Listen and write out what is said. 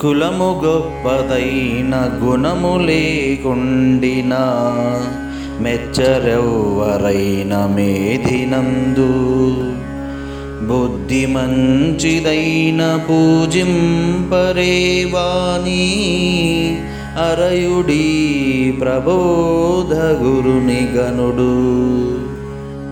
కులము గొప్పదైన గుణము లేకుండినా మెచ్చరెవ్వరైన మేధినందు. బుద్ధి మంచిదైన పూజింపరేవాణి అరయుడి ప్రబోధ గురుని గనుడు